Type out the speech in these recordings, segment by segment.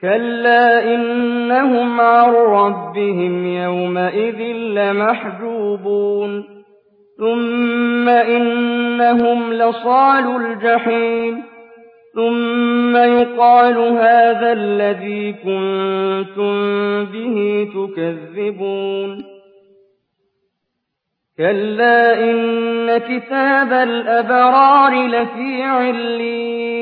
كلا إنهم عن ربهم يومئذ لمحجوبون. ثم إنهم لصال الجحيم. ثم يقال هذا الذي كنتم به تكذبون. كلا إن كتاب الأبرار لفي علين.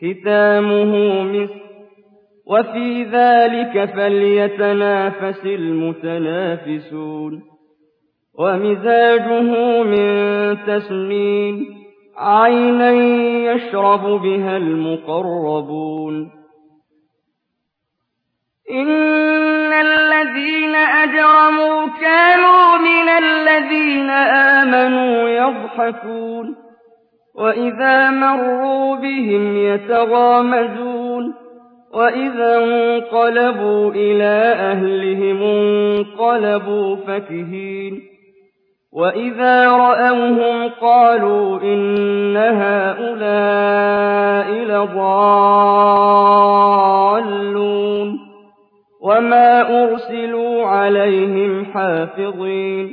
ختامه مسك. وفي ذلك فليتنافس المتنافسون. ومزاجه من تسليم عينا يشرب بها المقربون. إن الذين أجرموا كانوا من الذين آمنوا يضحكون. وإذا مروا بهم يتغامزون وإذا انقلبوا إلى أهلهم انقلبوا فكهين وإذا رأوهم قالوا إن هؤلاء لضالون وما أرسلوا عليهم حافظين